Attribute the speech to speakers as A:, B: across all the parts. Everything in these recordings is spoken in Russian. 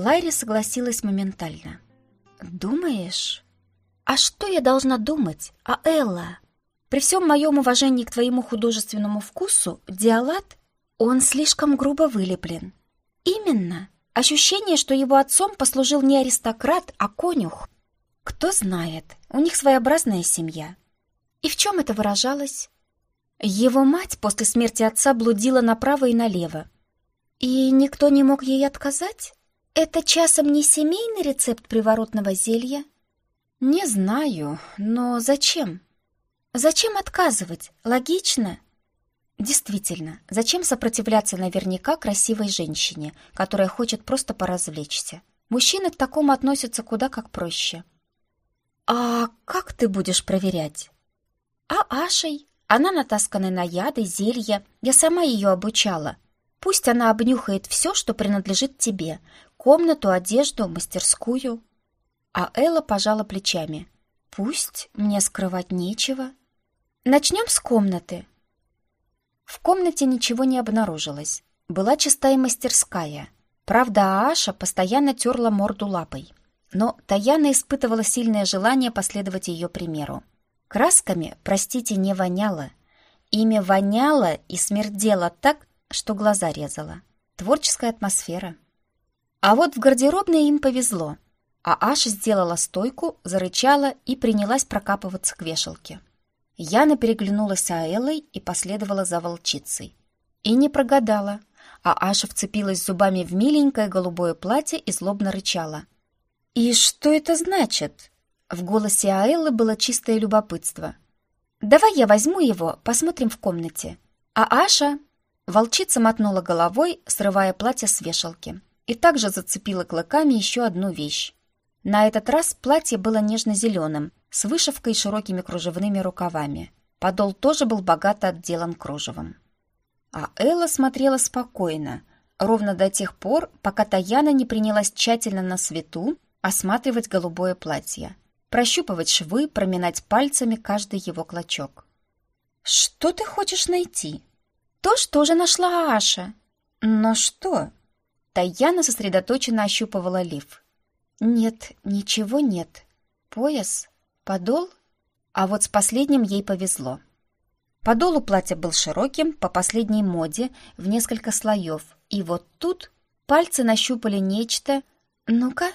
A: Лайри согласилась моментально. «Думаешь? А что я должна думать, а Элла? При всем моем уважении к твоему художественному вкусу, Диалат, он слишком грубо вылеплен. Именно. Ощущение, что его отцом послужил не аристократ, а конюх. Кто знает, у них своеобразная семья. И в чем это выражалось? Его мать после смерти отца блудила направо и налево. И никто не мог ей отказать? Это часом не семейный рецепт приворотного зелья? Не знаю, но зачем? Зачем отказывать? Логично. Действительно, зачем сопротивляться наверняка красивой женщине, которая хочет просто поразвлечься? Мужчины к такому относятся куда как проще. А как ты будешь проверять? А Ашей? Она натаскана на яды, зелья. Я сама ее обучала. Пусть она обнюхает все, что принадлежит тебе. Комнату, одежду, мастерскую. А Элла пожала плечами. Пусть, мне скрывать нечего. Начнем с комнаты. В комнате ничего не обнаружилось. Была чистая мастерская. Правда, Аша постоянно терла морду лапой. Но Таяна испытывала сильное желание последовать ее примеру. Красками, простите, не воняло. Ими воняло и смердело так, что глаза резало. Творческая атмосфера. А вот в гардеробной им повезло. А Аша сделала стойку, зарычала и принялась прокапываться к вешалке. Яна переглянулась с Аэллой и последовала за волчицей. И не прогадала, а Аша вцепилась зубами в миленькое голубое платье и злобно рычала. «И что это значит?» В голосе Аэллы было чистое любопытство. «Давай я возьму его, посмотрим в комнате». А Аша... Волчица мотнула головой, срывая платье с вешалки, и также зацепила клыками еще одну вещь. На этот раз платье было нежно-зеленым, с вышивкой и широкими кружевными рукавами. Подол тоже был богато отделан кружевом. А Элла смотрела спокойно, ровно до тех пор, пока Таяна не принялась тщательно на свету осматривать голубое платье, прощупывать швы, проминать пальцами каждый его клочок. «Что ты хочешь найти?» «То, что уже нашла Аша». «Но что?» Таяна сосредоточенно ощупывала лиф. «Нет, ничего нет. Пояс? Подол? А вот с последним ей повезло. Подол у платья был широким, по последней моде, в несколько слоев. И вот тут пальцы нащупали нечто... Ну-ка...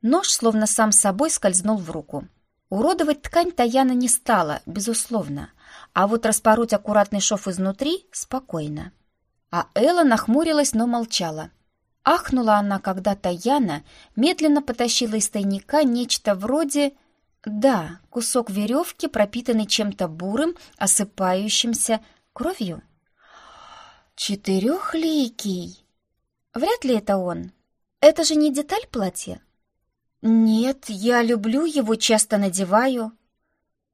A: Нож словно сам собой скользнул в руку. Уродовать ткань Таяна не стала, безусловно, а вот распороть аккуратный шов изнутри спокойно. А Элла нахмурилась, но молчала. Ахнула она, когда Таяна медленно потащила из тайника нечто вроде да, кусок веревки, пропитанный чем-то бурым, осыпающимся кровью. Четырехликий. Вряд ли это он. Это же не деталь платья. Нет, я люблю его, часто надеваю.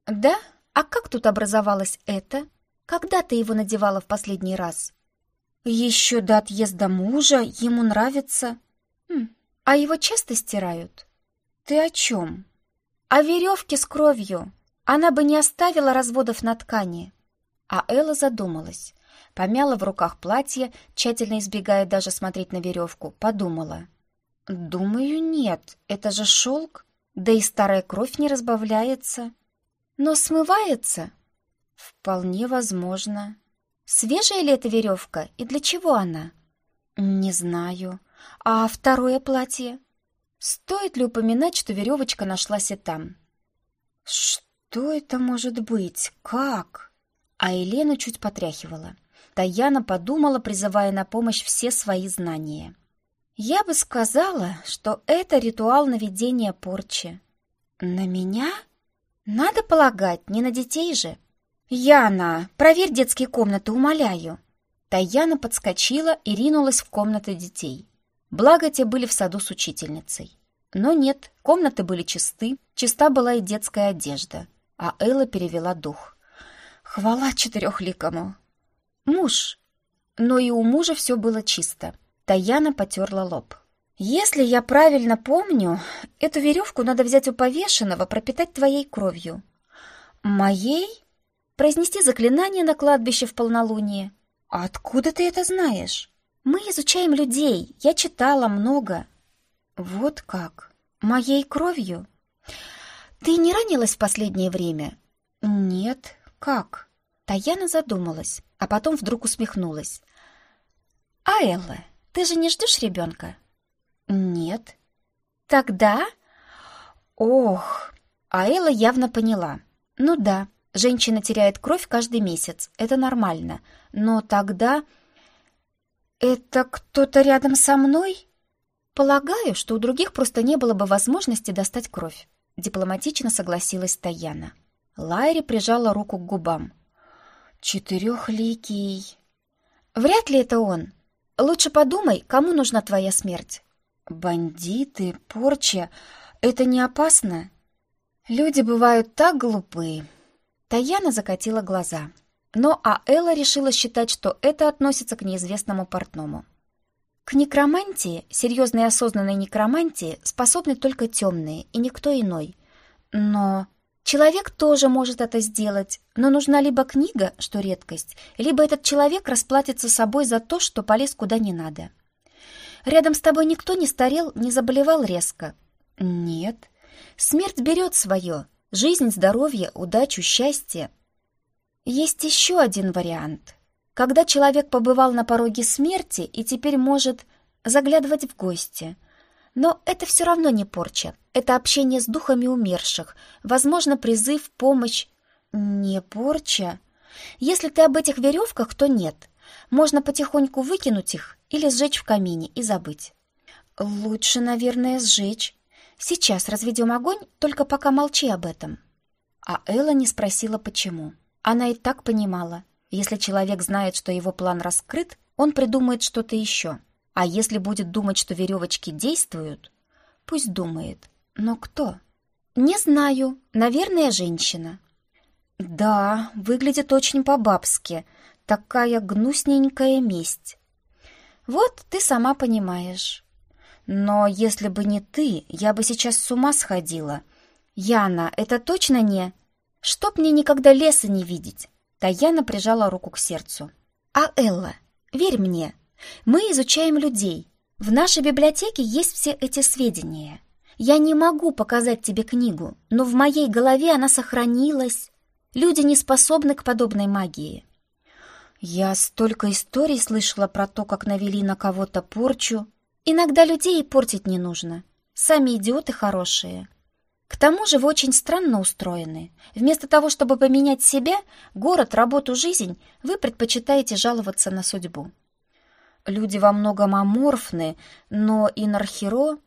A: Да? А как тут образовалось это? Когда ты его надевала в последний раз? Еще до отъезда мужа, ему нравится. Хм, а его часто стирают? Ты о чем? А веревки с кровью. Она бы не оставила разводов на ткани. А Элла задумалась. Помяла в руках платье, тщательно избегая даже смотреть на веревку. Подумала. Думаю, нет. Это же шелк. Да и старая кровь не разбавляется. Но смывается? Вполне возможно. Свежая ли эта веревка и для чего она? Не знаю. А второе платье? Стоит ли упоминать, что веревочка нашлась и там? Что это может быть? Как? А Елену чуть потряхивала. Таяна подумала, призывая на помощь все свои знания. Я бы сказала, что это ритуал наведения порчи. На меня? Надо полагать, не на детей же. Яна, проверь детские комнаты, умоляю. Таяна подскочила и ринулась в комнаты детей. Благо, те были в саду с учительницей. Но нет, комнаты были чисты, чиста была и детская одежда. А Элла перевела дух. Хвала четырехликому. Муж. Но и у мужа все было чисто. Таяна потерла лоб. «Если я правильно помню, эту веревку надо взять у повешенного, пропитать твоей кровью». «Моей?» «Произнести заклинание на кладбище в полнолуние». «Откуда ты это знаешь?» Мы изучаем людей. Я читала много. Вот как? Моей кровью? Ты не ранилась в последнее время? Нет. Как? Таяна задумалась, а потом вдруг усмехнулась. А Элла, ты же не ждешь ребенка? Нет. Тогда... Ох, а Элла явно поняла. Ну да, женщина теряет кровь каждый месяц, это нормально. Но тогда... Это кто-то рядом со мной? Полагаю, что у других просто не было бы возможности достать кровь. Дипломатично согласилась Таяна. Лайри прижала руку к губам. Четырехликий. Вряд ли это он. Лучше подумай, кому нужна твоя смерть. Бандиты, порча. Это не опасно? Люди бывают так глупые. Таяна закатила глаза. Но а Элла решила считать, что это относится к неизвестному портному. К некромантии, серьезной осознанной некромантии, способны только темные и никто иной. Но человек тоже может это сделать, но нужна либо книга, что редкость, либо этот человек расплатится собой за то, что полез куда не надо. Рядом с тобой никто не старел, не заболевал резко. Нет. Смерть берет свое. Жизнь, здоровье, удачу, счастье. Есть еще один вариант. Когда человек побывал на пороге смерти и теперь может заглядывать в гости. Но это все равно не порча. Это общение с духами умерших. Возможно, призыв, помощь. Не порча. Если ты об этих веревках, то нет. Можно потихоньку выкинуть их или сжечь в камине и забыть. Лучше, наверное, сжечь. Сейчас разведем огонь, только пока молчи об этом. А Элла не спросила, почему. Она и так понимала. Если человек знает, что его план раскрыт, он придумает что-то еще. А если будет думать, что веревочки действуют, пусть думает. Но кто? Не знаю. Наверное, женщина. Да, выглядит очень по-бабски. Такая гнусненькая месть. Вот ты сама понимаешь. Но если бы не ты, я бы сейчас с ума сходила. Яна, это точно не... Чтоб мне никогда леса не видеть. Таяна прижала руку к сердцу. А Элла, верь мне, мы изучаем людей. В нашей библиотеке есть все эти сведения. Я не могу показать тебе книгу, но в моей голове она сохранилась. Люди не способны к подобной магии. Я столько историй слышала про то, как навели на кого-то порчу. Иногда людей портить не нужно. Сами идиоты хорошие. К тому же вы очень странно устроены. Вместо того, чтобы поменять себя, город, работу, жизнь, вы предпочитаете жаловаться на судьбу. Люди во многом аморфны, но инархиро...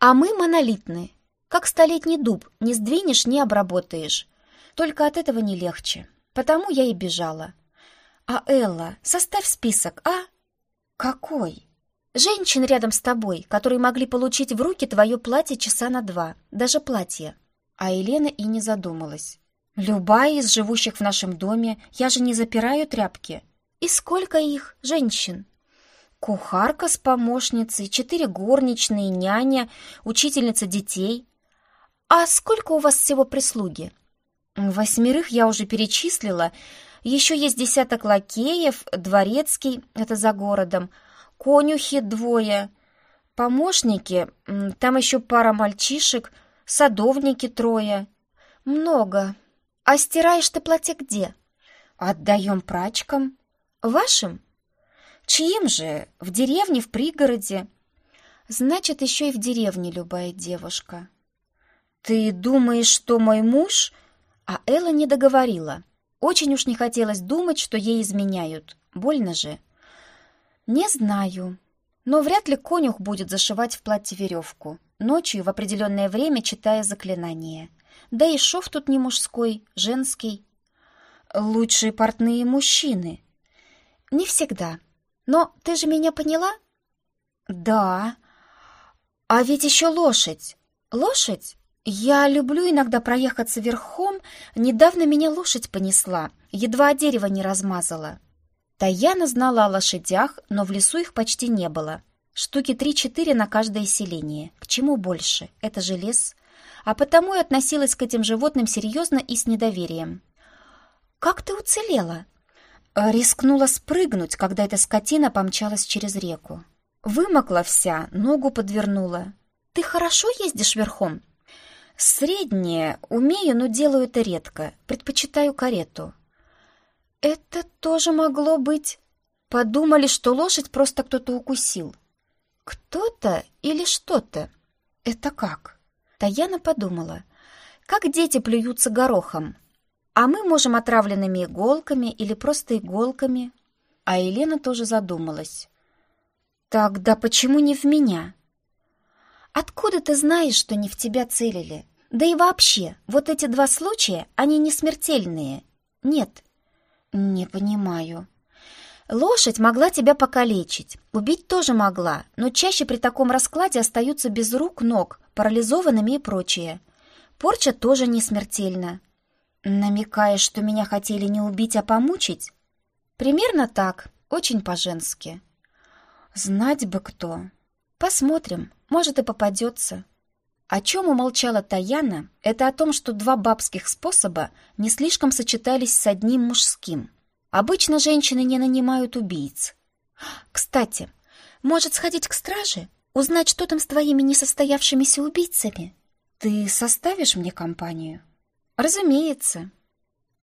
A: А мы монолитны. Как столетний дуб, не сдвинешь, не обработаешь. Только от этого не легче. Потому я и бежала. А Элла, составь список, а? Какой? Женщин рядом с тобой, которые могли получить в руки твое платье часа на два, даже платье. А Елена и не задумалась. Любая из живущих в нашем доме, я же не запираю тряпки. И сколько их, женщин? Кухарка с помощницей, четыре горничные, няня, учительница детей. А сколько у вас всего прислуги? Восьмерых я уже перечислила. Еще есть десяток лакеев, дворецкий, это за городом, конюхи двое, помощники, там еще пара мальчишек, садовники трое. Много. А стираешь ты платье где? Отдаем прачкам. Вашим? Чьим же? В деревне, в пригороде? Значит, еще и в деревне любая девушка. Ты думаешь, что мой муж... А Элла не договорила. Очень уж не хотелось думать, что ей изменяют. Больно же. Не знаю. Но вряд ли конюх будет зашивать в платье веревку. Ночью в определенное время читая заклинание. Да и шов тут не мужской, женский. Лучшие портные мужчины. Не всегда. Но ты же меня поняла? Да. А ведь еще лошадь. Лошадь? Я люблю иногда проехаться верхом. Недавно меня лошадь понесла, едва дерево не размазала. Таяна знала о лошадях, но в лесу их почти не было. Штуки три-четыре на каждое селение. К чему больше? Это же лес. А потому и относилась к этим животным серьезно и с недоверием. «Как ты уцелела?» Э, рискнула спрыгнуть, когда эта скотина помчалась через реку. Вымокла вся, ногу подвернула. ты хорошо ездишь верхом? Среднее, умею, но делаю это редко. Предпочитаю карету. Это тоже могло быть. Подумали, что лошадь просто кто-то укусил. Кто-то или что-то? Это как? Таяна подумала. Как дети плюются горохом. А мы можем отравленными иголками или просто иголками. А Елена тоже задумалась. Тогда почему не в меня? Откуда ты знаешь, что не в тебя целили? Да и вообще, вот эти два случая, они не смертельные. Нет. Не понимаю. Лошадь могла тебя покалечить, убить тоже могла, но чаще при таком раскладе остаются без рук, ног, парализованными и прочее. Порча тоже не смертельна. Намекаешь, что меня хотели не убить, а помучить? Примерно так, очень по-женски. Знать бы кто. Посмотрим, может и попадется. О чем умолчала Таяна, это о том, что два бабских способа не слишком сочетались с одним мужским. Обычно женщины не нанимают убийц. Кстати, может сходить к страже, узнать, что там с твоими несостоявшимися убийцами? Ты составишь мне компанию? Разумеется.